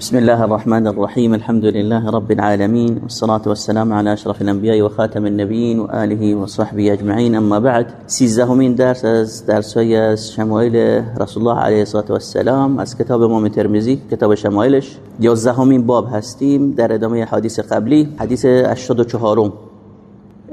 بسم الله الرحمن الرحيم الحمد لله رب العالمين والصلاة والسلام على أشرف الأنبياء وخاتم النبيين وآله وصحبه أجمعين أما بعد سيزدهمين درس درس شمائل رسول الله عليه الصلاة والسلام از کتاب امام ترمزی کتاب شمائلش یازدهمین باب هستیم در ادامه حدیث قبلی حدیث 84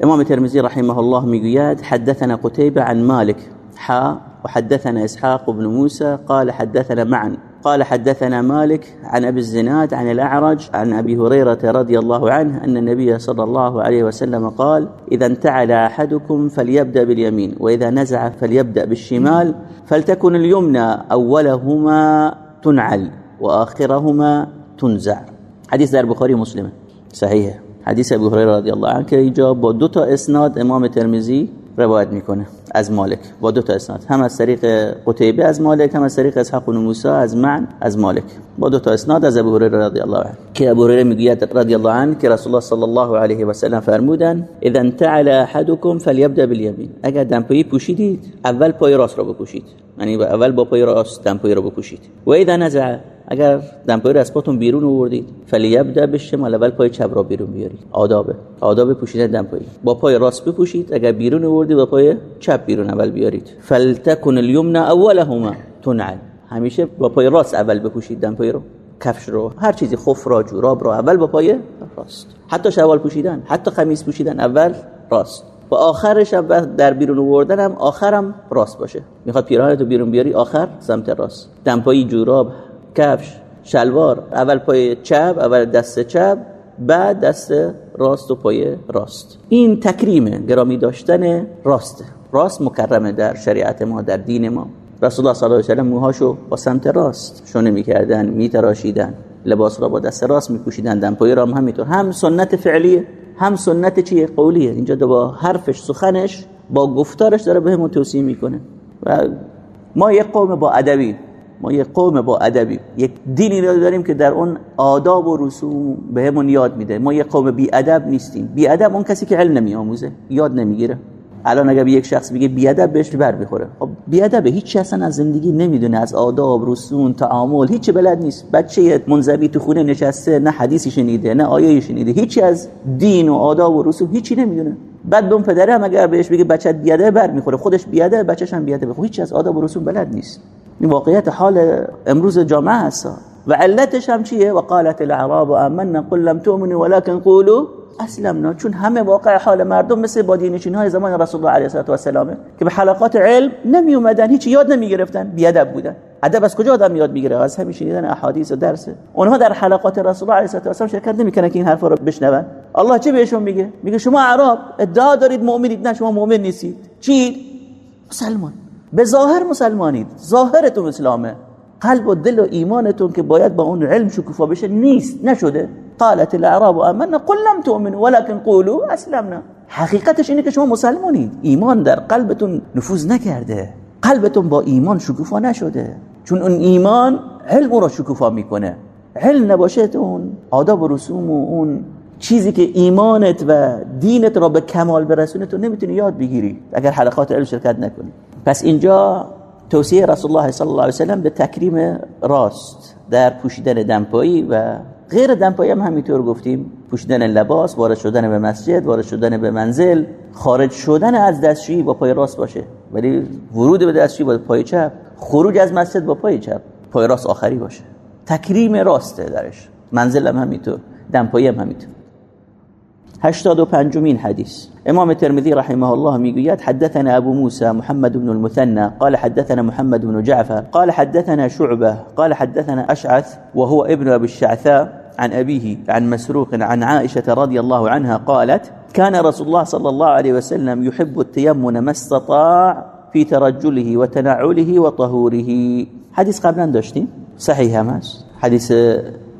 امام ترمزی رحمه الله میگوید حدثنا قتيبة عن مالك حا وحدثنا إسحاق بن موسى قال حدثنا معا قال حدثنا مالك عن أبي الزناد عن الأعرج عن أبي هريرة رضي الله عنه أن النبي صلى الله عليه وسلم قال إذا انتعل أحدكم فليبدأ باليمين وإذا نزع فليبدأ بالشمال فلتكن اليمنى أولهما تنعل وآخرهما تنزع. حديث در بخاري مسلم صحيح. حديث أبي هريرة رضي الله عنه که با دو تا إسناد إمام ترمذی روایت میکنه از مالک با دو تا اسناد هم از طریق قتیبه از مالک هم از طریق اسحاق بن موسی از معن از مالک با دو تا اسناد از ابو هریره رضی الله عنه. که ابو هریره می‌گوید رضی الله عنه که رسول الله صلی الله علیه و سلم فرمودن اذا انتعل احدكم فليبدا بالیمین. اگر دمپایی پوشیدید اول پای راست رو بپوشید یعنی اول با پای راست دمپایی رو بپوشید. و اذا نزع اگر دمپایی رو از پاتون بیرون آوردید فلیبدا بالشمال اول پای چپ را بیرون بیارید. آدابه. آداب پوشیدن دمپایی. با پای راست بپوشید اگر بیرون آوردید با پای چپ بیرون اول بیارید. فلتکن الیمنا اولهما تنعل همیشه با پای راست اول بپوشید دمپایی رو. کفش رو هر چیزی خف را جوراب را اول با پای راست. حتی شوال پوشیدن حتی خمیس پوشیدن اول راست. و آخرش هم در بیرون آوردن هم آخرم راست باشه. می‌خواد پیراهنتو بیرون بیاری آخر سمت راست. دمپایی جوراب کفش شلوار اول پای چپ اول دست چپ بعد دست راست و پای راست. این تکریمه گرامی داشتن راسته راست مکرمه در شریعت ما در دین ما. رسول الله صلی الله علیه و سلم موهاشو با سمت راست شونه می‌کردن میتراشیدن. لباس را با دست راست میپوشیدن دمپایی را هم همینطور. هم سنت فعلیه هم سنت چیه قولیه. اینجا با حرفش سخنش با گفتارش داره بهمون توصیه می‌کنه. و ما یک قوم با ادبی ما یک قوم با ادبی یک دینی رو داریم که در اون آداب و رسوم بهمون یاد میده. ما یک قوم بی ادب نیستیم. بی ادب اون کسی که علم نمیآموزه یاد نمی‌گیره. الان اگر یک شخص بگه بی ادب بهش بر می‌خوره. خب بی ادبه هیچ اصلا از زندگی نمی‌دونه. از آداب رسوم تعامل هیچ بلد نیست. بچه منزوی تو خونه نشسته نه حدیثی شنیده نه آیه شنیده. هیچی از دین و آداب و رسوم هیچی نمی‌دونه. بعد دون پدره هم اگر بهش بگه بچت بیاده بر می‌خوره خودش بیاده بچه‌ش هم بیاده خب هیچ از آداب و رسوم بلد نیست. واقعیت حال امروز جامعه هست. و علتش هم چیه؟ وقالت الاعراب آمنا قل لم تؤمنوا ولكن قولوا اسلمنا. چون همه واقع حال مردم مثل بادینشین های زمان رسول الله علیه و سلام که به حلقات علم نمی اومدن هیچ یاد نمی گرفتن بی ادب بودن. ادب از کجا آدم یاد می‌گیره؟ از همین شنیدن احادیث و درس. اونها در حلقات رسول الله علیه و سلام شرکت نمی‌کنن که این حرفا رو بشنون. الله چه بهشون میگه؟ میگه شما اعراب ادعا دارید مؤمنید. نه شما مؤمن نیستید. چی؟ مسلمان. به ظاهر مسلمانید. ظاهرتون اسلامه. قلب و دل و ایمانتون که باید با اون علم شکوفا بشه نیست نشده. قالت الاعراب آمنا قل لم تؤمنوا ولكن قولوا اسلمنا. حقیقتش اینه که شما مسلمانید ایمان در قلبتون نفوذ نکرده. قلبتون با ایمان شکوفا نشده. چون اون ایمان علم را شکوفا می‌کنه. علم نباشه اون آداب و رسوم و اون چیزی که ایمانت و دینت را به کمال برسونه تو نمی‌تونی یاد بگیری. اگر حلقات علم شرکت نکنی. پس اینجا توصیه رسول الله صلی الله علیه وسلم به تکریم راست در پوشیدن دمپایی و غیر دمپایی هم همینطور گفتیم. پوشیدن لباس وارد شدن به مسجد وارد شدن به منزل خارج شدن از دستشویی با پای راست باشه. ولی ورود به دستشویی با پای چپ خروج از مسجد با پای چپ پای راست آخری باشه. تکریم راسته درش. منزل هم همینطور دمپایی هم همینطور. هشتاد و پنجمین حدیث. امام ترمذي رحمه الله میگوید حدثنا ابو موسى محمد بن المثنى قال حدثنا محمد بن جعفر قال حدثنا شعبة قال حدثنا أشعث وهو ابن أبي الشعثاء عن أبيه عن مسروق عن عائشة رضي الله عنها قالت كان رسول الله صلى الله عليه وسلم يحب التيمن ما استطاع في ترجله وتنعله وطهوره. حديث قبلا داشتیم؟ صحیح هم هست. حدیث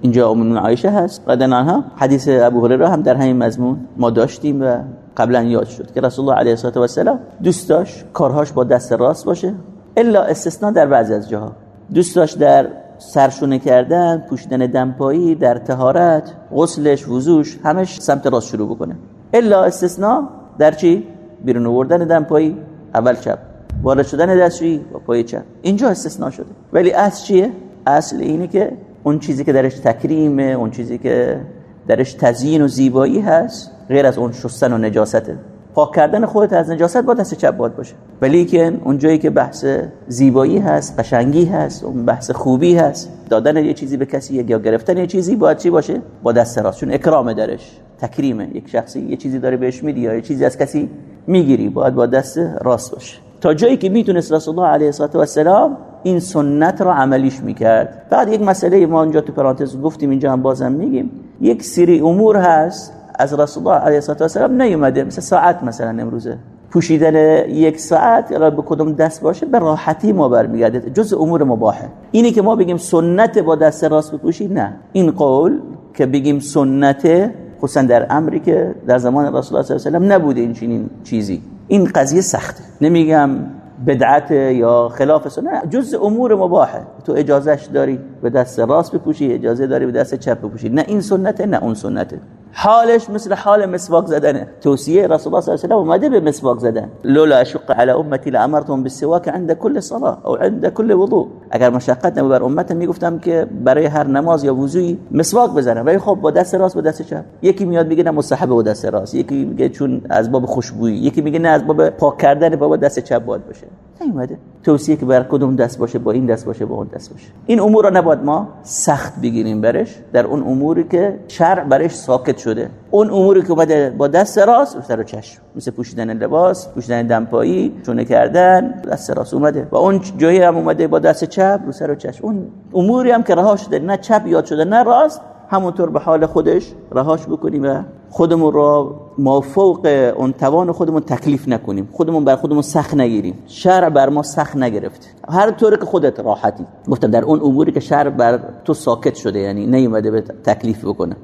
اینجا ام عایشه هست قدن عنها حدیث ابو هریره هم در همین مضمون ما داشتیم و قبلا یاد شد که رسول الله علیه و سلم دوست داشت کارهاش با دست راست باشه الا استثناء در بعضی از جاها. دوست داشت در سرشونه کردن پوشیدن دمپایی در تهارت غسلش وضوش همش سمت راست شروع بکنه. الا استثناء در چی؟ بیرون آوردن دمپایی اول چپ. وارد شدن دستشویی با پای چپ. اینجا استثناء شده. ولی اصل چیه؟ اصل اینه که اون چیزی که درش تکریمه اون چیزی که درش تزیین و زیبایی هست غیر از اون شستن و نجاسته پاک کردن خودت از نجاست با دست چپ باید باشه. ولی که اون جایی که بحث زیبایی هست قشنگی هست اون بحث خوبی هست دادن یه چیزی به کسی یا گرفتن یه چیزی باید چی باشه؟ با دست راست. چون اکرام درش تکریمه. یک شخصی یه چیزی داره بهش میدی یا یه چیزی از کسی می‌گیری باید با دست راست باشه. تا جایی که می‌تونست رسول الله علیه و السلام این سنت را عملیش می‌کرد. فقط یک مسئله ما اونجا تو پرانتز گفتیم اینجا هم بازم میگیم. یک سری امور هست از رسول الله علیه و السلام نیومده. مثل ساعت مثلا امروزه. پوشیدن یک ساعت یا به کدوم دست باشه؟ به راحتی ما برمیگرده. جز امور مباحه. اینی که ما بگیم سنت با دست راست بپوشی نه. این قول که بگیم سنت خصوصا در امری که در زمان رسول الله صلی الله علیه و نبوده این چنین چیزی. این قضیه سخته. نمیگم بدعت یا خلاف سنت. جز امور مباحه. تو اجازهش داری به دست راست بپوشی اجازه داری به دست چپ بپوشی. نه این سنته نه اون سنته. حالش مثل حال مسواک زدنه توصیه رسول الله صلی الله علیه و اومده به مسواک زدن. لولا اشق على امتی لامرتهم بالسواک عند كل صلاه او عند كل وضوء. اگر مشقت نبود بر امت می‌گفتم که برای هر نماز یا وضوئی مسواک بزنن ولی خب با دست راست با دست چپ. یکی میاد میگه نه مستحب با دست راست. یکی میگه چون از باب خوشبویی. یکی میگه نه از باب پاک کردن با دست چپ باید باشه. نیومده. توصیه که بر کدوم دست باشه با این دست باشه با اون دست باشه. این امور رو نباید ما سخت بگیریم برش. در اون اموری که شرع برش ساکت شده. اون اموری که اومده با دست راست رو سر و چشم. مثل پوشیدن لباس پوشیدن دمپایی چونه کردن دست راست اومده. و اون جایی هم اومده با دست چپ رو سر و چشم. اون اموری هم که رها شده نه چپ یاد شده نه راست همونطور به حال خودش رهاش بکنیم و خودمون را ما فوق اون توان خودمون تکلیف نکنیم. خودمون بر خودمون سخت نگیریم. شرع بر ما سخت نگرفت. هر طور که خودت راحتی. گفتم در اون اموری که شرع بر تو ساکت شده یعنی نیومده به تکلیف بکنه.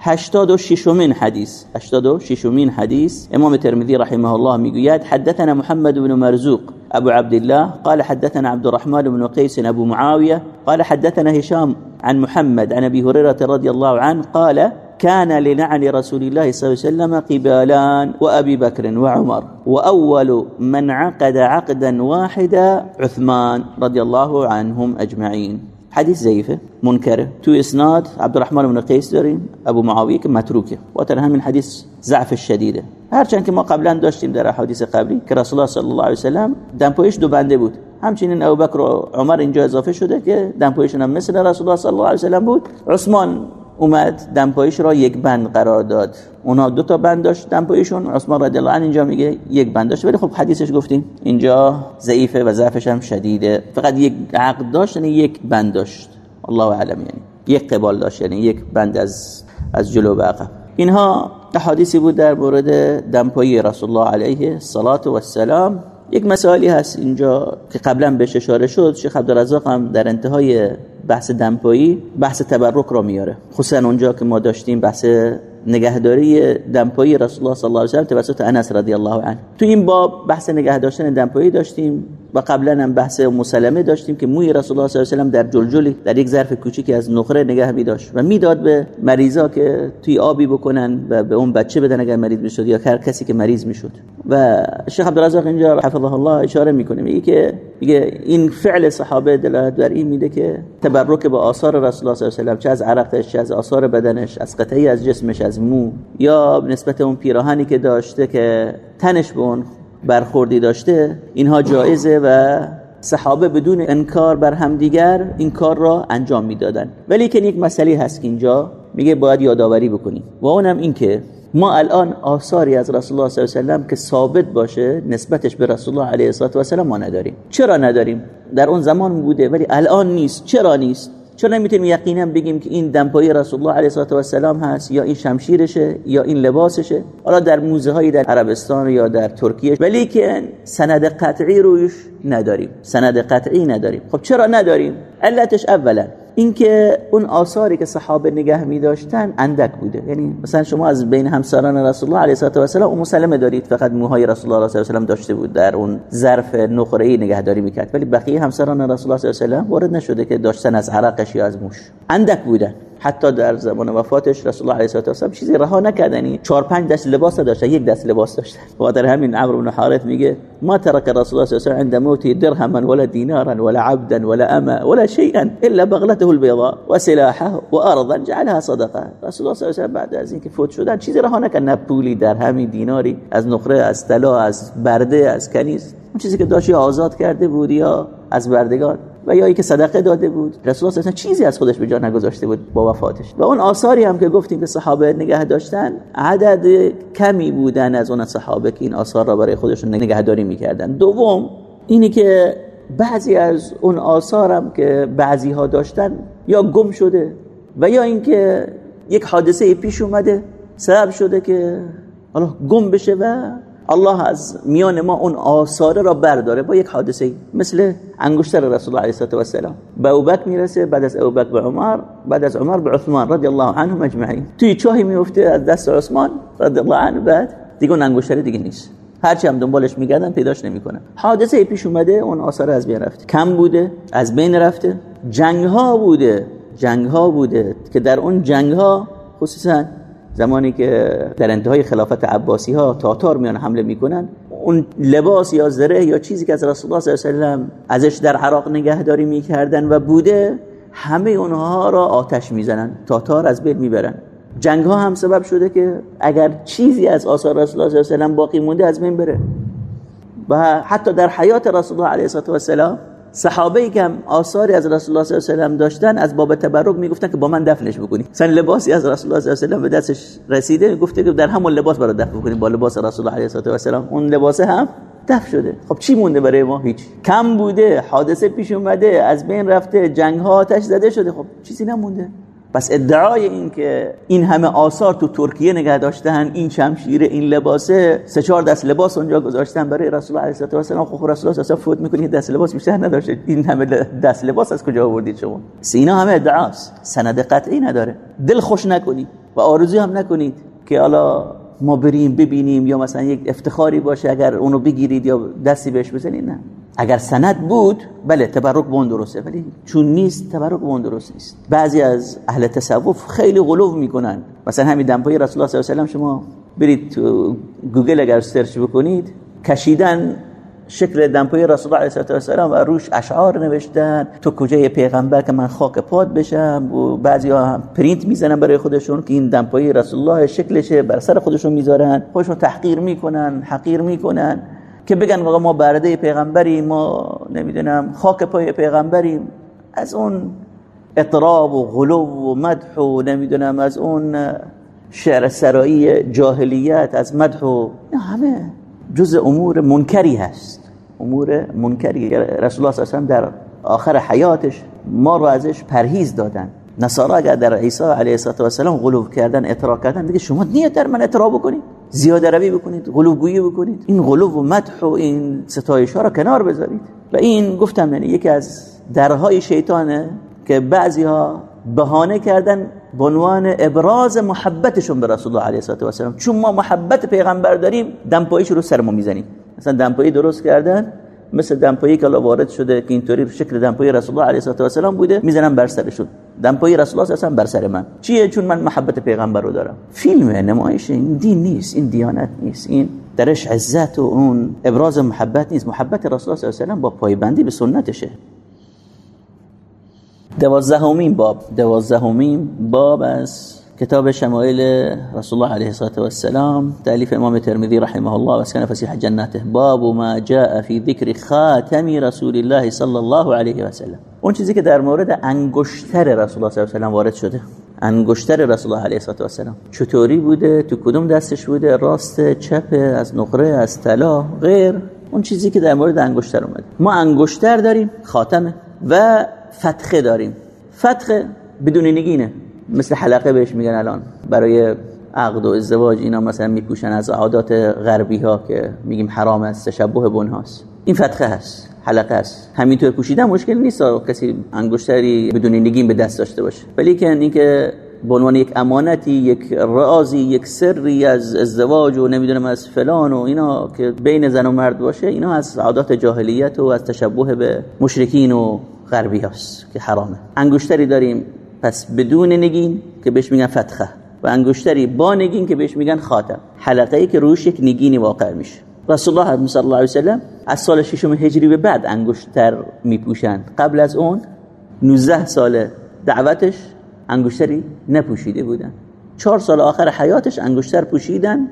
هشتاد و ششمین حدیث. هشتاد و ششمین حدیث. امام ترمذی رحمه الله می‌گوید حدثنا محمد بن مرزوق أبو عبد الله قال حدثنا عبد الرحمن بن قيس أبو معاوية قال حدثنا هشام عن محمد عن أبي هريرة رضي الله عنه قال كان لنعل رسول الله صلى الله عليه وسلم قبالان وأبي بكر وعمر. وأول من عقد عقدا واحدا عثمان رضي الله عنهم أجمعين. حديث زيفه منكره تو إسناد عبد الرحمن بن قيس داریم أبو معاویه که متروکه و تر همین حدیث ضعف الشديده هرچند که ما قبلا داشتیم در حدیث قبلی که رسول الله صلی الله علیه و سلم دمپایش دو بنده بود. همچنین ابوبکر و عمر اینجا اضافه شده که دمپایشون هم مثل رسول الله صلی الله علیه و سلم بود. عثمان اومد دمپایش را یک بند قرار داد. اونا دو تا بند داشت دمپایشون. عثمان رضی الله عنه اینجا میگه یک بند داشت. ولی خب حدیثش گفتیم اینجا ضعیفه و ضعفش هم شدیده. فقط یک عقد داشت یعنی یک بند داشت. الله اعلم یعنی یک قبال داشت یعنی یک بند از از جلو به عقب. اینها احادیثی بود در مورد دمپایی رسول الله علیه الصلاة و السلام یک مسائلی هست اینجا که قبلا بهش اشاره شد. شیخ عبدالرزاق هم در انتهای بحث دمپایی بحث تبرک را میاره. خصوصا اونجا که ما داشتیم بحث نگهداری دمپایی رسول الله صلی الله علیه و توسط انس رضی الله عنه. تو این باب بحث نگه داشتن دمپایی داشتیم. و قبلا هم بحث مسلمه داشتیم که موی رسول الله صلی الله علیه و در جلجلی در یک ظرف کوچیکی از نخره نگه می داشت و می‌داد به مریضا که توی آبی بکنن و به اون بچه بدن اگر مریض می‌شد یا هر کسی که مریض می‌شد. و شیخ عبدالرزاق اینجا حفظه الله اشاره می‌کنه میگه که میگه این فعل صحابه دلالت بر این میده که تبرک با آثار رسول الله صلی الله علیه و چه از عرقش چه از آثار بدنش از قطعی از جسمش از مو یا نسبت اون پیراهنی که داشته که تنش به اون برخوردی داشته اینها جایزه و صحابه بدون انکار بر همدیگر این کار را انجام می‌دادن ولی که یک مسئله هست که اینجا میگه باید یادآوری بکنیم. و اونم این که ما الان آثاری از رسول الله صلی الله علیه و که ثابت باشه نسبتش به رسول الله علیه و سلم ما نداریم. چرا نداریم؟ در اون زمان بوده ولی الان نیست. چرا نیست؟ چون نمی‌تونیم یقینا بگیم که این دمپایی رسول الله علیه و سلام هست یا این شمشیرشه یا این لباسشه. حالا در موزه هایی در عربستان یا در ترکیه ولی که سند قطعی روش نداریم. سند قطعی نداریم. خب چرا نداریم؟ علتش اولا اینکه اون آثاری که صحابه نگه می داشتن اندک بوده. یعنی مثلا شما از بین همسران رسول الله علیه و سلام اون مسلمه دارید. فقط موهای رسول الله صلی الله علیه و داشته بود در اون ظرف نقره ای نگهداری می‌کرد. ولی بقیه همسران رسول الله صلی الله علیه و وارد نشده که داشتن از عرقش یا از موش اندک بودن. حتی در زمان وفاتش رسول الله علیه و سلم چیزی رها نکردنی. چهار پنج دست لباس داشت یک دست لباس داشت. و در همین عمرو بن حارث میگه ما ترك رسول الله صلی الله علیه و عند موته درهما ولا دینارا ولا عبدا ولا اما ولا شيئا الا بغلته البيضاء وسلاحه وارضا جعلها صدقه. رسول الله صلی الله علیه و بعد از اینکه فوت شدن چیزی رها نکرد. نه پولی در همین دیناری از نقره از طلا از برده از کنیز. اون چیزی که داشت آزاد کرده بود یا از بردگان. و یا که صدقه داده بود. رسول الله چیزی از خودش به جا نگذاشته بود با وفاتش. و اون آثاری هم که گفتیم که صحابه نگه داشتن عدد کمی بودن از اون صحابه که این آثار را برای خودشون نگهداری می‌کردن. دوم اینی که بعضی از اون آثار هم که بعضی ها داشتن یا گم شده و یا اینکه یک حادثه پیش اومده سبب شده که حالا گم بشه و الله از میان ما اون آثاره را برداره. با یک حادثه مثل انگشتر رسول الله علیه و سلام به ابوبکر می‌رسه بعد از ابوبکر به عمر بعد از عمر به عثمان رضی الله عنهم اجمعین. توی چاهی میفته از دست عثمان رضی الله عنه بعد دیگه اون انگشتر دیگه نیست. هرچی هم دنبالش میگردن پیداش نمی‌کنن. حادثه پیش اومده اون آثار از بین رفته. کم بوده از بین رفته. جنگ ها بوده جنگ ها بوده که در اون جنگ ها خصوصا زمانی که در انتهای خلافت عباسی ها تاتار میان حمله می‌کنن اون لباس یا زره یا چیزی که از رسول الله صلی الله علیه و ازش در عراق نگهداری می‌کردن و بوده همه اونها را آتش می‌زنن تاتار از بین می‌برن. جنگ ها هم سبب شده که اگر چیزی از آثار رسول الله صلی الله علیه و باقی مونده از بین بره. و حتی در حیات رسول الله علیه و سلام صحابه ای که هم آثاری از رسول الله صلی الله علیه و سلم داشتن از باب تبرک می‌گفتن که با من دفنش بکنی. مثلا لباسی از رسول الله صلی الله علیه و سلم به دستش رسیده گفته که در همون لباس برای دفن بکنیم. با لباس رسول الله علیه و سلم اون لباس هم دفن شده. خب چی مونده برای ما؟ هیچ. کم بوده حادثه پیش اومده از بین رفته جنگ ها آتش زده شده. خب چیزی نمونده. پس ادعای این که این همه آثار تو ترکیه نگه داشتن این شمشیر این لباسه سه چهار دست لباس اونجا گذاشتن برای رسول الله علیه و سلم خب رسول الله اصلا فوت می‌کنه دست لباس بیشتر نداشته. این همه دست لباس از کجا آوردید شما؟ سینا همه ادعاست. سند قطعی نداره. دل خوش نکنید و آرزو هم نکنید که حالا ما بریم ببینیم یا مثلا یک افتخاری باشه اگر اونو بگیرید یا دستی بهش بزنید نه. اگر سند بود بله تبرک به اون درسته ولی چون نیست تبرک به اون درست نیست. بعضی از اهل تصوف خیلی غلو می‌کنن. مثلا همین دمپایی رسول الله صلی الله علیه و شما برید تو گوگل اگر سرچ بکنید کشیدن شکل دمپایی رسول الله علیه و سلم و روش اشعار نوشتن تو کجایی پیغمبر که من خاک پات بشم؟ و بعضی ها پرینت می‌زنن برای خودشون که این دمپایی رسول الله شکلشه بر سر خودشون می‌ذارن. خودشون تحقیر می‌کنن حقیر می‌کنن. که بگن ما برده پیغمبریم ما نمی‌دونم خاک پای پیغمبریم. از اون اطراب و غلو و مدح و نمی‌دونم از اون شعر سرایی جاهلیت از مدح و همه جز امور منکری هست. امور منکری. رسول الله صلی در آخر حیاتش ما رو ازش پرهیز دادن. نصارا اگر در عیسی علیه السلام غلو کردن اطراع کردن دیگه شما نیت در من اطراع بکنید. زیاده روی بکنید غلوگویی بکنید. این غلو و مدح و این ستایش ها را کنار بذارید. و این گفتم یعنی یکی از درهای شیطانه که بعضی ها بهانه کردن عنوان ابراز محبتشون به رسول الله علیه و سلم چون ما محبت پیغمبر داریم دمپاییش رو سر ما می‌زنیم. مثلا دمپایی درست کردن؟ مثل دمپایی که وارد شده که اینطوری شکل دمپایی رسول الله علیه و سلم بوده می‌زنن بر سرشون. دمپایی رسول الله اصلا بر سر من. چیه؟ چون من محبت پیغمبر رو دارم. فیلم نمایش این دین نیست این دیانت نیست. این درش عزت و اون ابراز محبت نیست. محبت رسول الله صلی با پایبندی به سنتشه. دوازدهمین باب. دوازدهمین باب از کتاب شمایل رسول الله علیه و السلام تألیف امام ترمذی رحمه الله و اسکن فسیح جنته باب ما جاء في ذکر خاتم رسول الله صلی الله علیه و سلم اون چیزی که در مورد انگشتر رسول الله صلی الله علیه و وارد شده. انگشتر رسول الله علیه و سلم چطوری بوده؟ تو کدوم دستش بوده؟ راست چپ از نقره از طلا غیر؟ اون چیزی که در مورد انگشتر اومده ما انگشتر داریم خاتمه. و فتخه داریم. فتخه بدون نگینه. مثل حلقه بهش میگن الان. برای عقد و ازدواج اینا مثلا میپوشن از عادات غربی ها که میگیم حرام است تشبه بنهاست این فتخه هست حلقه است همینطور پوشیدن مشکل نیست. کسی انگشتری بدون نگین به دست داشته باشه. ولی که اینکه به عنوان یک امانتی یک رازی یک سری از ازدواج و نمی‌دونم از فلان و اینا که بین زن و مرد باشه اینا از عادات جاهلیت و از تشبه به مشرکین و غربی هست که حرامه. انگشتری داریم پس بدون نگین که بهش میگن فتخه و انگشتری با نگین که بهش میگن خاتم. حلقه ای که روش یک نگینی واقع میشه. رسول الله صلی الله علیه وسلم از سال ششم هجری به بعد انگشتر میپوشند. قبل از اون 19 سال دعوتش انگشتری نپوشیده بودن. چهار سال آخر حیاتش انگشتر پوشیدن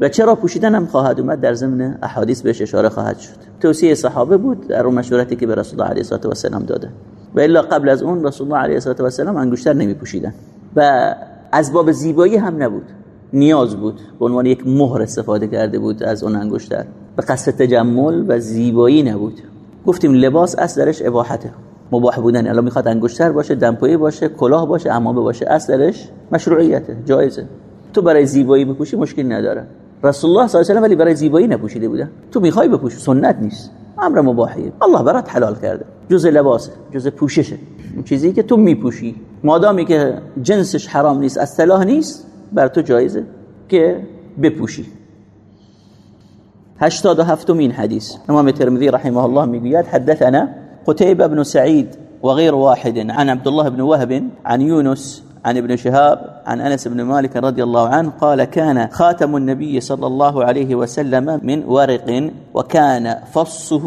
و چرا پوشیدن هم خواهد اومد در ضمن احادیث بهش اشاره خواهد شد. توصیه صحابه بود در مشورتی که به رسول الله علیه و سلم داده. و الا قبل از اون رسول الله علیه و سلم انگشتر نمی پوشیدن و از باب زیبایی هم نبود. نیاز بود. به عنوان یک مهر استفاده کرده بود از اون انگشتر. به قصد تجمل و زیبایی نبود. گفتیم لباس اصل درش اباحته. مباح بودن. الان می‌خواد انگشتر باشه دمپایی باشه کلاه باشه امامه باشه. اصل درش مشروعیته جایزه. تو برای زیبایی بپوشی مشکل نداره. رسول الله صلی الله علیه و ولی برای زیبایی نپوشیده بوده. تو می‌خوای بپوش سنت نیست. امر مباحیه. الله برات حلال کرده. جز لباسه جز پوششه اون چیزی که تو میپوشی. مادامی که جنسش حرام نیست از صلاح نیست بر تو جایزه که بپوشی. هشتاد و هفتمین حدیث. امام ترمذی رحمه الله می‌گوید حدثنا قتيبة بن سعيد وغير واحد عن عبد الله بن وهب عن يونس عن ابن شهاب عن أنس بن مالك رضي الله عنه قال كان خاتم النبي صلى الله عليه وسلم من ورق وكان فصه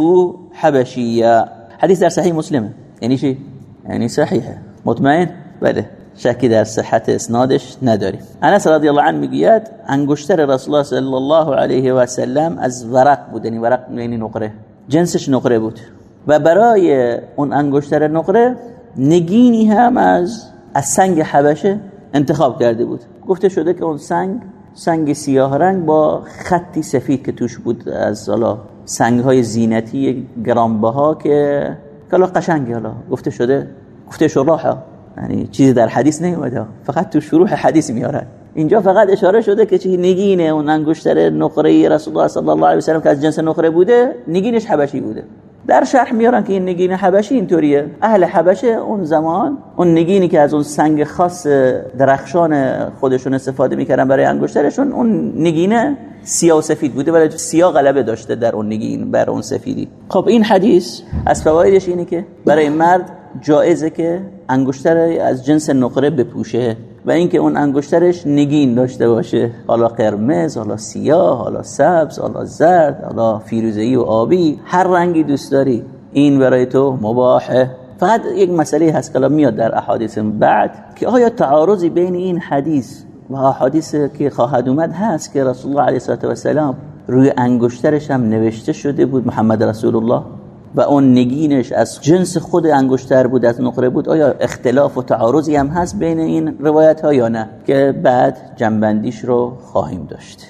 حبشيا حديث در صحيح مسلم. يعني شيء يعني صحيح. مطمئن؟ بله شکی در صحت اسنادش نداریم انس رضی الله عنه می‌گوید انگشتر رسول الله صلی الله علیه و سلم از ورق بود. یعنی ورق یعنی نقره. جنسش نقره بود. و برای اون انگشتر نقره نگینی هم از از سنگ حبشه انتخاب کرده بود. گفته شده که اون سنگ سنگ سیاه رنگ با خطی سفید که توش بود از حالا سنگ های زینتی گرانبها که کلا قشنگی حالا گفته شده گفته شراحه یعنی چیزی در حدیث نیومده. فقط تو شروع حدیث میارن اینجا فقط اشاره شده که چی؟ نگینه اون انگشتر نقره رسول الله صلی الله علیه و سلم که از جنس نقره بوده نگینش حبشی بوده. در شرح میارن که این نگین حبشی اینطوریه. اهل حبشه اون زمان اون نگینی که از اون سنگ خاص درخشان خودشون استفاده می‌کردن برای انگشترشون اون نگینه سیاه و سفید بوده ولی سیاه غلبه داشته در اون نگین بر اون سفیدی. خب این حدیث از فوایدش اینه که برای مرد جایزه که انگشتر از جنس نقره بپوشه و اینکه اون انگشترش نگین داشته باشه. حالا قرمز حالا سیاه حالا سبز حالا زرد حالا فیروزه‌ای و آبی. هر رنگی دوست داری. این برای تو مباحه. فقط یک مسئله هست که میاد در احادیث بعد که آیا تعارضی بین این حدیث و احادیث که خواهد اومد هست که رسول الله علیه و سلام روی انگشترش هم نوشته شده بود محمد رسول الله؟ و اون نگینش از جنس خود انگشتر بود از نقره بود آیا اختلاف و تعارضی هم هست بین این روایت ها یا نه؟ که بعد جنبندیش رو خواهیم داشت.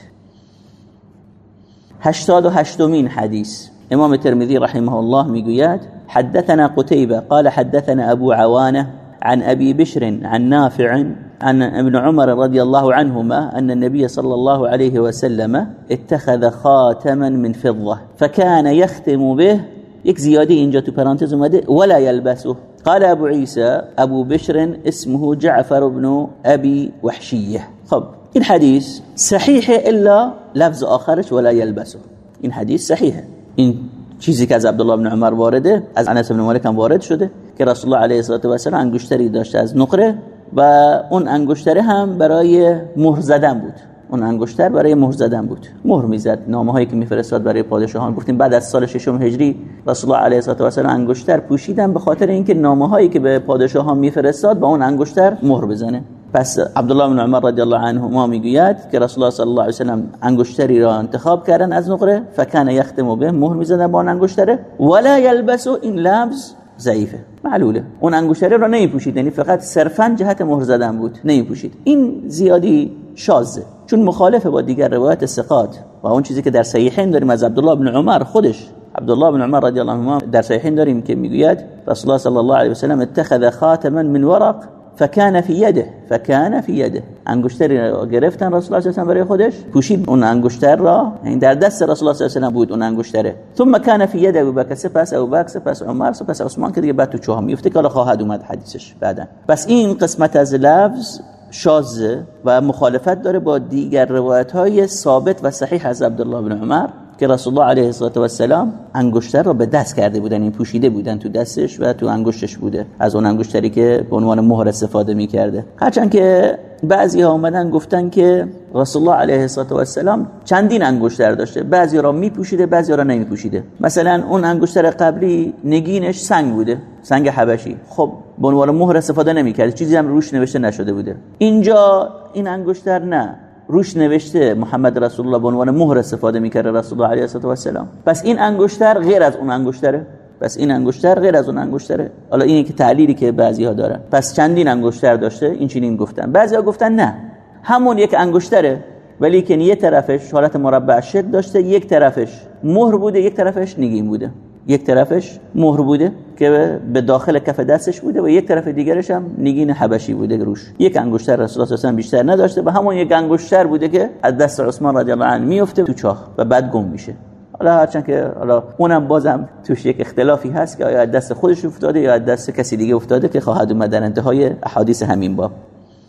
هشتاد و هشتمین حدیث. امام ترمذی رحمه الله می‌گوید حدثنا قتيبة قال حدثنا ابو عوانه عن ابي بشر عن نافع عن ابن عمر رضي الله عنهما أن النبي صلى الله عليه وسلم اتخذ خاتما من فضة فكان يختم به یک زیادی اینجا تو پرانتز اومده ولا يلبسه. قال ابو عيسى ابو بشر اسمه جعفر بن ابي وحشيه خب این حدیث صحیحه الا لفظ آخرش ولا يلبسه. این حدیث صحیحه این چیزی که از عبدالله بن عمر وارده از انس بن مالک هم وارد شده که رسول الله علیه و سلم انگشتری داشته از نقره و اون انگشتره هم برای مهر زدن بود. اون انگشتر برای مهر زدن بود. مهر می‌زد نامه هایی که میفرستاد برای پادشاهان. گفتیم بعد از سال ششم هجری رسول الله علیه و سلم انگشتر پوشیدن به خاطر اینکه نامه هایی که به پادشاهان میفرستاد با اون انگشتر مهر بزنه. پس عبدالله بن عمر رضی الله عنهما می‌گوید که رسول الله صلی الله علیه و سلم انگشتری را انتخاب کردن از نقره فکان یختم به مهر می‌زدن با اون انگشتره. ولا یلبس این لبس ضعیفه. معلوله. اون انگشتره را نمیپوشید یعنی فقط صرفا جهت مهر زدن بود. نمیپوشید. این زیادی شازه. چون مخالفه با دیگر روایت ثقات و اون چیزی که در صحیحین داریم از عبدالله بن عمر خودش. عبدالله بن عمر رضی الله عنهما در صحیحین داریم که می‌گوید رسول الله صلی الله علیه و سلم اتخذ خاتما من ورق فكان في يده فكان في يده انگشتر گرفتن رسول الله صلی برای خودش. پوشید اون انگشتر را. این در دست رسول الله صلی الله بود اون انگشتره. ثم كان في يد ابو بکر سپس ابو بکر سپس عمر سپس عثمان که دیگه بعد تو چاه میفته که خواهد اومد حدیثش بعدا. بس این قسمت از لفظ شازه و مخالفت داره با دیگر روایت های ثابت و صحیح از عبدالله بن عمر. که رسول الله علیه و السلام انگشتر رو به دست کرده بودن این پوشیده بودن تو دستش و تو انگشتش بوده. از اون انگشتری که به عنوان مهر استفاده می‌کرده. هرچند که بعضی ها اومدن گفتن که رسول الله علیه السلام چندین انگشتر داشته. بعضی را میپوشیده بعضی را نمیپوشیده. مثلا اون انگشتر قبلی نگینش سنگ بوده سنگ حبشی. خب به عنوان مهر استفاده نمی‌کرد. چیزی هم روش نوشته نشده بوده. اینجا این انگشتر نه. روش نوشته محمد رسول الله به عنوان مهر استفاده می‌کرده رسول الله علیه و السلام پس این انگشتر غیر از اون انگشتره؟ پس این انگشتر غیر از اون انگشتره؟ حالا اینه که تعلیلی که بعضی ها دارن. پس چندین انگشتر داشته؟ این چنین گفتن. بعضی ها گفتن نه. همون یک انگشتره ولی که یه طرفش حالت مربع شکل داشته یک طرفش مهر بوده یک طرفش نگین بوده. یک طرفش مهر بوده که به داخل کف دستش بوده و یک طرف دیگرش هم نگین حبشی بوده روش. یک انگشتر رسول الله صلی بیشتر نداشته و همون یک انگشتر بوده که از دست عثمان رضی الله عنه میفته تو چاه و بعد گم میشه. حالا هرچند که حالا اونم بازم توش یک اختلافی هست که آیا از دست خودش افتاده یا از دست کسی دیگه افتاده که خواهد اومد در انتهای احادیث همین باب.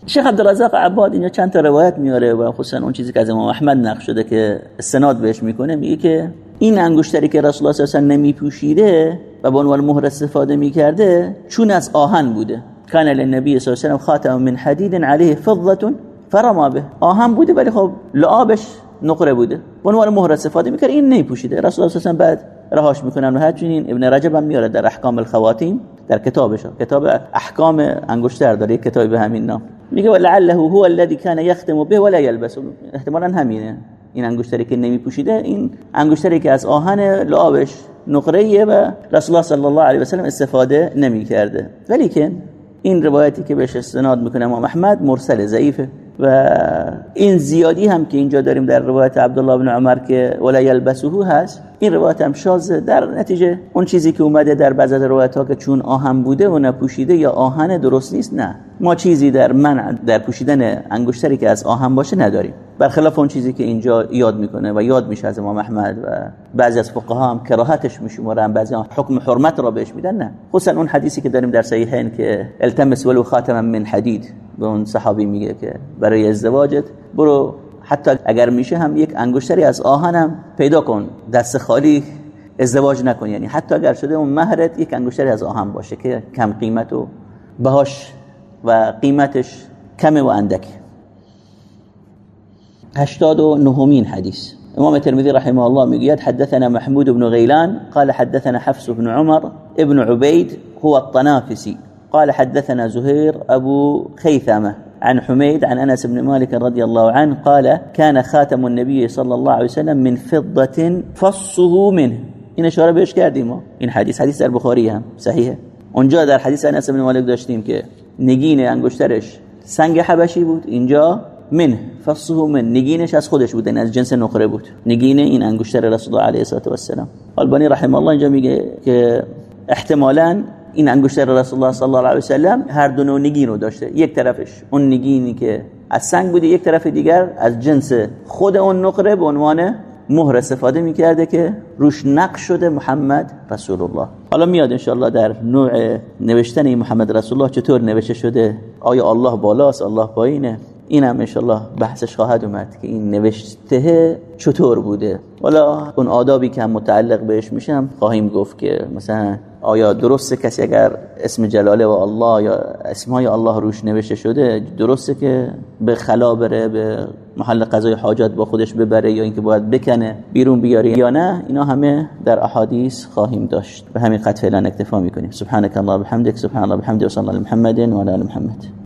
شیخ عبدالرزاق عباد اینجا چند تا روایت میاره و خصوصا اون چیزی که از امام احمد نقل شده که استناد بهش می‌کنه میگه که این انگشتری که رسول الله صلی الله علیه و نمیپوشیده و به عنوان مهر استفاده می‌کرده چون از آهن بوده. کان للنبی صلی الله علیه و خاتم من حدید علیه فضه فرما به. آهن بوده ولی خب لعابش نقره بوده. به عنوان مهر استفاده می‌کرد. این نمیپوشیده. رسول الله صلی بعد رهاش می‌کنن و همچنین ابن رجب هم میاره در احکام الخواتیم در کتابش. کتاب احکام انگشتر داره. یک کتابی به همین نام. میگه ولعله هو الذي كان يختم به ولا يلبس احتمالا همینه. این انگشتری که نمیپوشیده این انگشتری که از آهن لعابش نقره و رسول الله صلی الله علیه و سلم استفاده نمی‌کرده. ولی که این روایتی که بهش استناد می‌کنه امام احمد مرسل ضعیفه و این زیادی هم که اینجا داریم در روایت عبدالله بن عمر که ولا یلبسه هست این روایت هم شازه در نتیجه اون چیزی که اومده در بعضی روایت ها که چون آهن بوده و نپوشیده یا آهن درست نیست؟ نه. ما چیزی در من در پوشیدن انگشتری که از آهن باشه نداریم. برخلاف اون چیزی که اینجا یاد می‌کنه و یاد میشه از امام احمد و بعضی از فقها هم کراهتش میشمارن بعضی هم حکم حرمت را بهش میدن نه. خصوصا اون حدیثی که داریم در صحیحین که التمس ولو خاتما من حدید به اون صحابی میگه که برای ازدواجت برو حتی اگر میشه هم یک انگشتری از آهنم پیدا کن دست خالی ازدواج نکن. یعنی حتی اگر شده اون مهرت یک انگشتری از آهن باشه که کم قیمت و بهاش و قیمتش کمه و اندک. هشتاد و نهمین حدیث. امام الترمذي رحمه الله می‌گوید حدثنا محمود بن غيلان قال حدثنا حفص بن عمر ابن عبيد هو الطنافسي قال حدثنا زهير أبو خيثمة عن حميد عن أنس بن مالك رضي الله عنه قال كان خاتم النبي صلى الله عليه وسلم من فضة فصه منه. این اشاره بهش کردیم ما. این حدیث حدیث در بخاری هم صحیحه. اونجا در حدیث انس بن مالک داشتیم که نگین انگشترش سنگ حبشی بود. اینجا من فصه من نگینش از خودش بود از جنس نقره بود. نگین این انگشتر رسول الله علیه و السلام البانی رحمه الله اینجا میگه که احتمالاً این انگشتر رسول الله صلی الله علیه و سلم هر دو نوع نگین رو داشته. یک طرفش اون نگینی که از سنگ بوده یک طرف دیگر از جنس خود اون نقره به عنوان مهر استفاده می‌کرده که روش نقش شده محمد رسول الله حالا میاد انشاءالله در نوع نوشتن محمد رسول الله چطور نوشته شده؟ آیا الله بالاست؟ الله پایینه؟ این هم انشالله بحثش خواهد اومد که این نوشته چطور بوده. والا اون آدابی که هم متعلق بهش میشم خواهیم گفت که مثلا آیا درسته کسی اگر اسم جلاله و الله یا اسمهای الله روش نوشته شده درسته که به خلا بره به محل قضای حاجات با خودش ببره یا اینکه باید بکنه بیرون بیاره یا نه؟ اینا همه در احادیث خواهیم داشت. به همین قد فعلا اکتفا می‌کنیم. سبحانك الله بحمدك سبحان الله و صلی الله محمد و علی محمد.